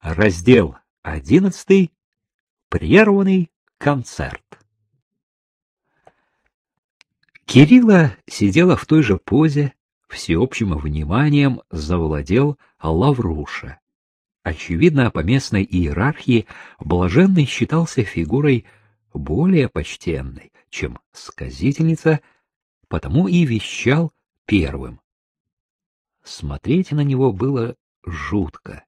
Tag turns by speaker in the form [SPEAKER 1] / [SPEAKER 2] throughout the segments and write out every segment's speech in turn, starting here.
[SPEAKER 1] Раздел одиннадцатый. Прерванный концерт. Кирилла сидела в той же позе, всеобщим вниманием завладел Лавруша. Очевидно, по местной иерархии блаженный считался фигурой более почтенной, чем сказительница, потому и вещал первым. Смотреть на него было жутко.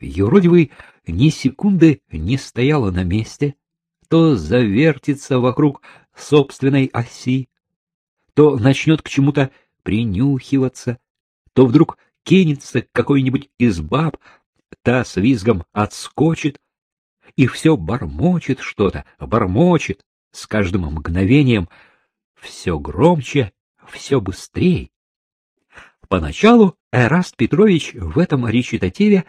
[SPEAKER 1] Юродивый ни секунды не стояла на месте, то завертится вокруг собственной оси, то начнет к чему-то принюхиваться, то вдруг кинется к какой-нибудь из баб, та с визгом отскочит, и все бормочет что-то, бормочет, с каждым мгновением все громче, все быстрее. Поначалу Эраст Петрович в этом речитативе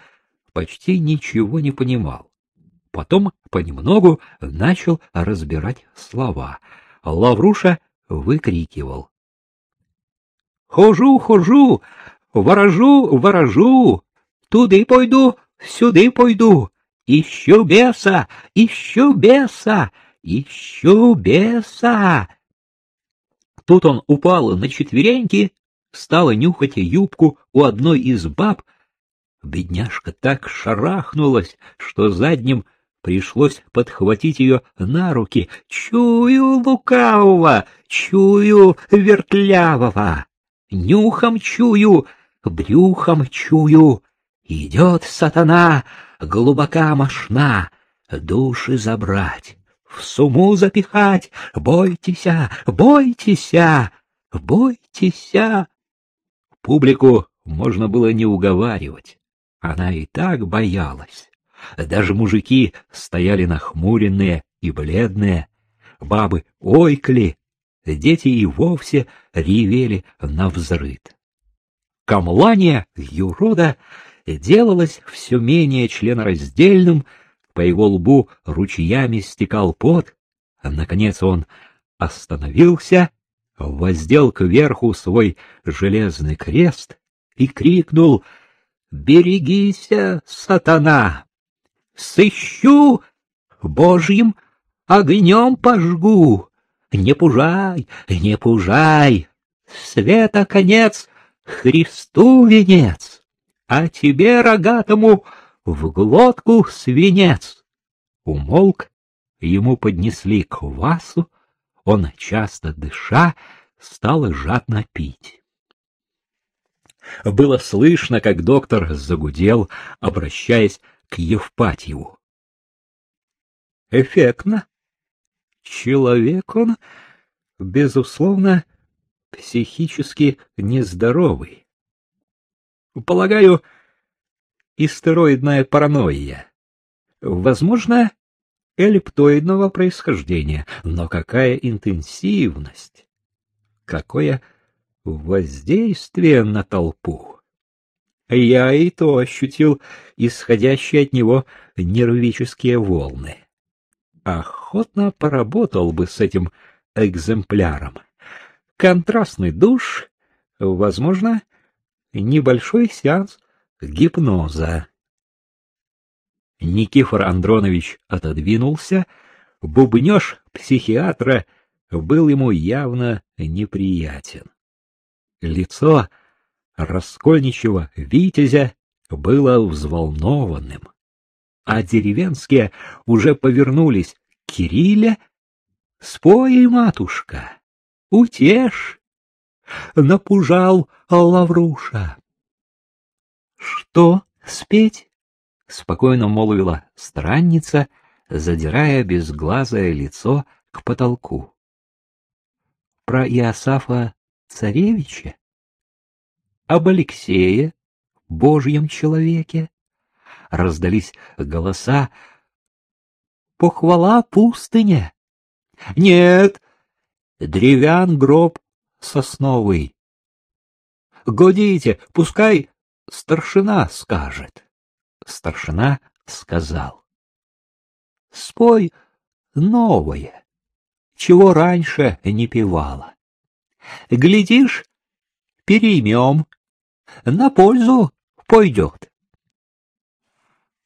[SPEAKER 1] почти ничего не понимал. Потом понемногу начал разбирать слова. Лавруша выкрикивал. «Хожу, хожу, ворожу, ворожу, туды пойду, сюды пойду, ищу беса, ищу беса, ищу беса!» Тут он упал на четвереньки стала нюхать юбку у одной из баб. Бедняжка так шарахнулась, что задним пришлось подхватить ее на руки. Чую лукавого, чую вертлявого, нюхом чую, брюхом чую. Идет сатана, глубока мошна, души забрать, в суму запихать. Бойтеся, бойтеся, бойтеся. Публику можно было не уговаривать. Она и так боялась. Даже мужики стояли нахмуренные и бледные, бабы ойкли, дети и вовсе ревели на взрыд. Камлание юрода делалось все менее членораздельным, по его лбу ручьями стекал пот, наконец он остановился воздел кверху свой железный крест и крикнул «Берегися, сатана! Сыщу, Божьим огнем пожгу! Не пужай, не пужай! Света конец, Христу венец, а тебе, рогатому, в глотку свинец!» Умолк, ему поднесли квасу, он, часто дыша, стал жадно пить. Было слышно, как доктор загудел, обращаясь к Евпатьеву. Эффектно. Человек он, безусловно, психически нездоровый. Полагаю, истероидная паранойя. Возможно, эллиптоидного происхождения, но какая интенсивность, какое воздействие на толпу. Я и то ощутил исходящие от него нервические волны. Охотно поработал бы с этим экземпляром. Контрастный душ, возможно, небольшой сеанс гипноза. Никифор Андронович отодвинулся, бубнёж психиатра был ему явно неприятен. Лицо раскольничего витязя было взволнованным, а деревенские уже повернулись к Кирилле. — Спой, матушка, утешь! — напужал Лавруша. — Что спеть? спокойно молвила странница, задирая безглазое лицо к потолку. Про Иосафа царевича? Об Алексее, божьем человеке? Раздались голоса. Похвала пустыне. Нет, древян гроб сосновый. Годите, пускай старшина скажет старшина сказал. — Спой новое, чего раньше не певала. Глядишь, переймем, на пользу пойдет.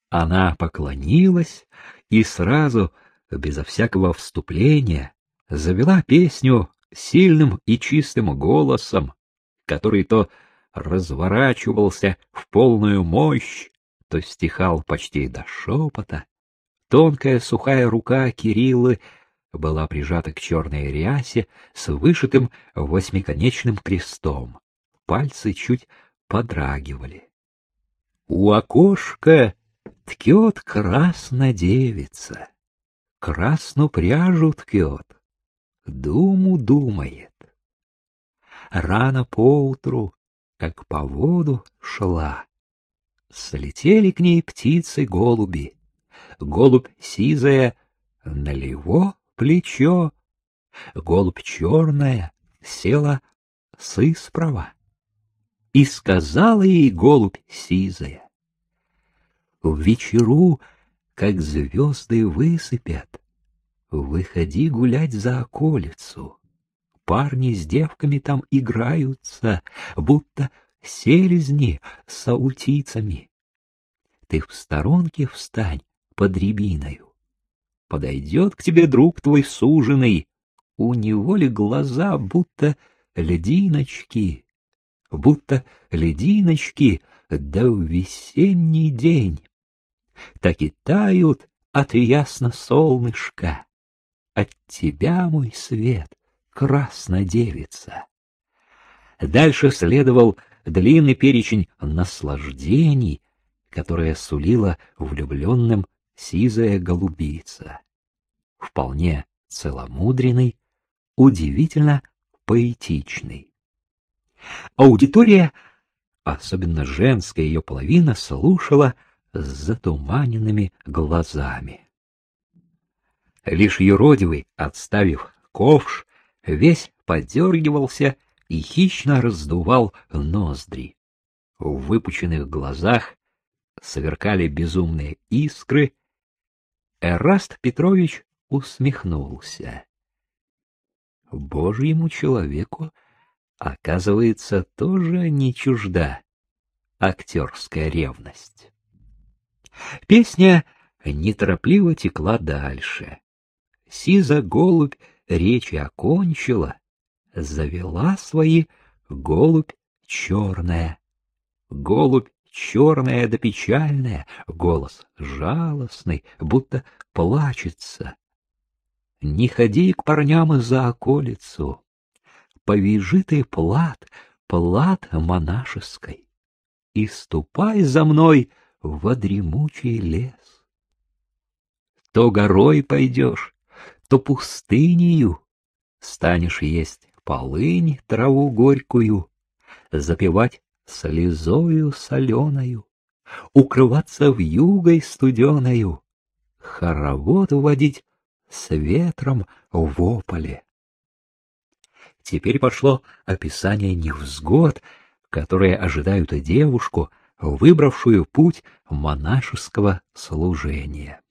[SPEAKER 1] Она поклонилась и сразу, безо всякого вступления, завела песню сильным и чистым голосом, который то разворачивался в полную мощь, то стихал почти до шепота. Тонкая сухая рука Кириллы была прижата к черной рясе с вышитым восьмиконечным крестом. Пальцы чуть подрагивали. У окошка ткет красна девица, красну пряжу ткет, думу думает. Рано поутру, как по воду шла, слетели к ней птицы-голуби. Голубь сизая на лево плечо, голубь черная села сыспрова. И сказала ей голубь сизая, В вечеру, как звезды высыпят, Выходи гулять за околицу. Парни с девками там играются, Будто селезни с аутицами. Ты в сторонке встань под рябиною. Подойдет к тебе друг твой суженый, у него ли глаза будто льдиночки, будто лединочки, да в весенний день. Так и тают от ясно солнышка. От тебя, мой свет, красна девица. Дальше следовал длинный перечень наслаждений, которое сулила влюбленным сизая голубица. Вполне целомудренный, удивительно поэтичный. Аудитория, особенно женская ее половина, слушала с затуманенными глазами. Лишь юродивый, отставив ковш, весь подергивался и хищно раздувал ноздри. В выпученных глазах сверкали безумные искры. Эраст Петрович усмехнулся. Божьему человеку оказывается, тоже не чужда актерская ревность. Песня неторопливо текла дальше. Сиза голубь речи окончила, завела свои голубь черная. Голубь черная да печальная, голос жалостный, будто плачется. Не ходи к парням за околицу, повяжи ты плат, плат монашеской, и ступай за мной во дремучий лес. То горой пойдешь, то пустынею, станешь есть полынь, траву горькую, запивать слезою соленою, укрываться в югой студеною, хоровод водить с ветром в ополе. Теперь пошло описание невзгод, которые ожидают девушку, выбравшую путь монашеского служения.